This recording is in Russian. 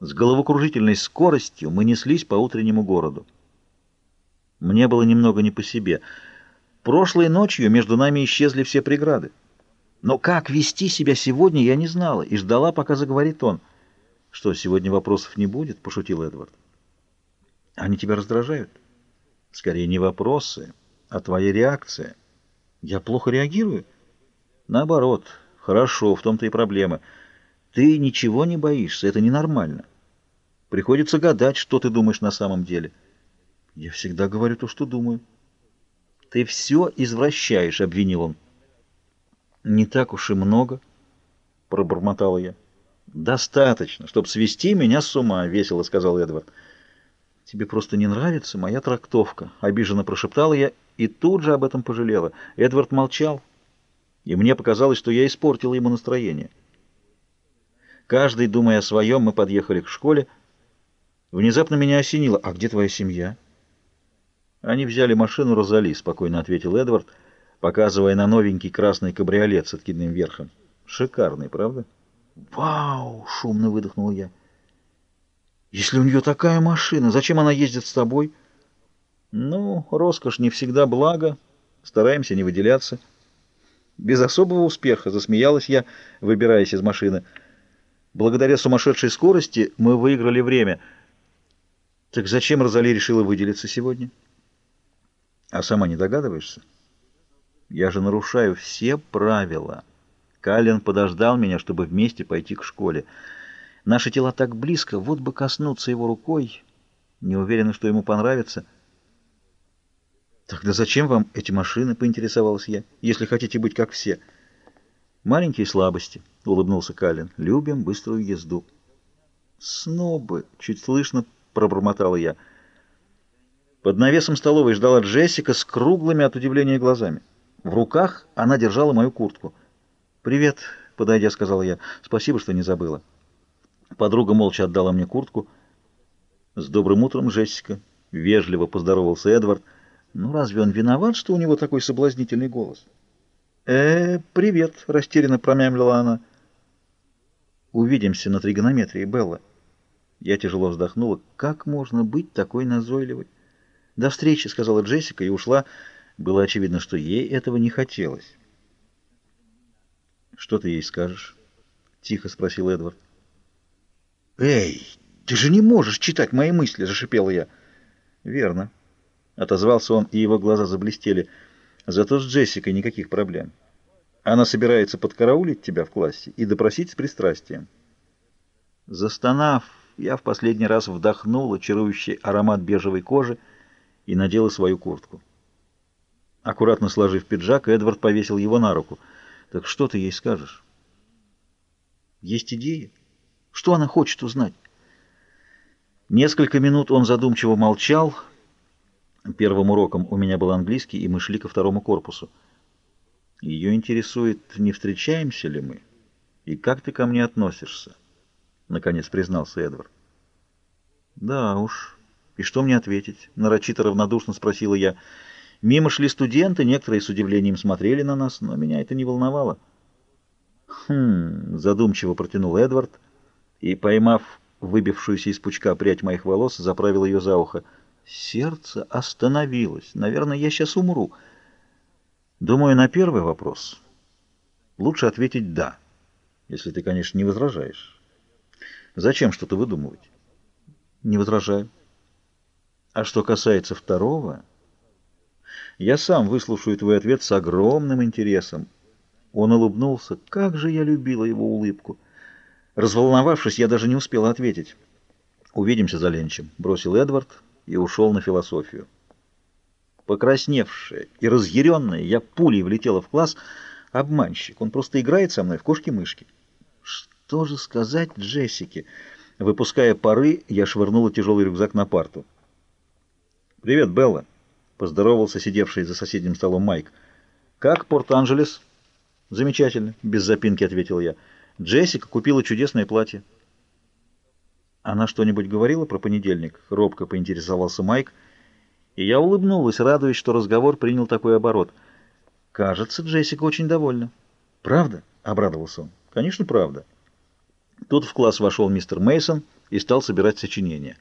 С головокружительной скоростью мы неслись по утреннему городу. Мне было немного не по себе. Прошлой ночью между нами исчезли все преграды. Но как вести себя сегодня, я не знала и ждала, пока заговорит он. «Что, сегодня вопросов не будет?» — пошутил Эдвард. «Они тебя раздражают?» «Скорее не вопросы, а твоя реакция. Я плохо реагирую?» «Наоборот. Хорошо, в том-то и проблема. Ты ничего не боишься, это ненормально. Приходится гадать, что ты думаешь на самом деле». «Я всегда говорю то, что думаю». «Ты все извращаешь», — обвинил он. «Не так уж и много», — пробормотала я. «Достаточно, чтобы свести меня с ума», — весело сказал Эдвард. «Тебе просто не нравится моя трактовка», — обиженно прошептала я и тут же об этом пожалела. Эдвард молчал, и мне показалось, что я испортила ему настроение. Каждый, думая о своем, мы подъехали к школе. Внезапно меня осенило. «А где твоя семья?» «Они взяли машину Розали», — спокойно ответил Эдвард, — показывая на новенький красный кабриолет с откидным верхом. Шикарный, правда? «Вау!» — шумно выдохнул я. «Если у нее такая машина, зачем она ездит с тобой?» «Ну, роскошь не всегда благо. Стараемся не выделяться». Без особого успеха засмеялась я, выбираясь из машины. Благодаря сумасшедшей скорости мы выиграли время. Так зачем Розали решила выделиться сегодня? А сама не догадываешься? Я же нарушаю все правила. Каллен подождал меня, чтобы вместе пойти к школе. Наши тела так близко, вот бы коснуться его рукой. Не уверена, что ему понравится. «Тогда зачем вам эти машины?» — поинтересовалась я. «Если хотите быть как все». «Маленькие слабости», — улыбнулся Каллен. «Любим быструю езду». «Снобы!» — чуть слышно пробормотала я. Под навесом столовой ждала Джессика с круглыми от удивления глазами. В руках она держала мою куртку. «Привет», — подойдя, сказала я. «Спасибо, что не забыла». Подруга молча отдала мне куртку. «С добрым утром, Джессика», — вежливо поздоровался Эдвард. «Ну, разве он виноват, что у него такой соблазнительный голос?» «Э, привет», — растерянно промямлила она. «Увидимся на тригонометрии, Белла». Я тяжело вздохнула. «Как можно быть такой назойливой?» «До встречи», — сказала Джессика и ушла, — было очевидно, что ей этого не хотелось. «Что ты ей скажешь?» — тихо спросил Эдвард. «Эй, ты же не можешь читать мои мысли!» — зашипела я. «Верно». Отозвался он, и его глаза заблестели. «Зато с Джессикой никаких проблем. Она собирается подкараулить тебя в классе и допросить с пристрастием». Застонав, я в последний раз вдохнула чарующий аромат бежевой кожи и надела свою куртку. Аккуратно сложив пиджак, Эдвард повесил его на руку. «Так что ты ей скажешь?» «Есть идеи? Что она хочет узнать?» Несколько минут он задумчиво молчал. Первым уроком у меня был английский, и мы шли ко второму корпусу. Ее интересует, не встречаемся ли мы, и как ты ко мне относишься, — наконец признался Эдвард. Да уж, и что мне ответить? Нарочито равнодушно спросила я. Мимо шли студенты, некоторые с удивлением смотрели на нас, но меня это не волновало. «Хм...» — задумчиво протянул Эдвард и, поймав выбившуюся из пучка прядь моих волос, заправил ее за ухо. Сердце остановилось. Наверное, я сейчас умру. Думаю, на первый вопрос лучше ответить «да», если ты, конечно, не возражаешь. Зачем что-то выдумывать? Не возражаю. А что касается второго... Я сам выслушаю твой ответ с огромным интересом. Он улыбнулся. Как же я любила его улыбку. Разволновавшись, я даже не успела ответить. «Увидимся за ленчем», — бросил Эдвард и ушел на философию. Покрасневшая и разъяренная, я пулей влетела в класс. Обманщик, он просто играет со мной в кошки-мышки. Что же сказать Джессике? Выпуская пары, я швырнула тяжелый рюкзак на парту. «Привет, Белла!» Поздоровался сидевший за соседним столом Майк. «Как Порт-Анджелес?» «Замечательно», — без запинки ответил я. «Джессика купила чудесное платье». «Она что-нибудь говорила про понедельник?» — робко поинтересовался Майк. И я улыбнулась, радуясь, что разговор принял такой оборот. «Кажется, Джессика очень довольна». «Правда?» — обрадовался он. «Конечно, правда». Тут в класс вошел мистер Мейсон и стал собирать сочинения.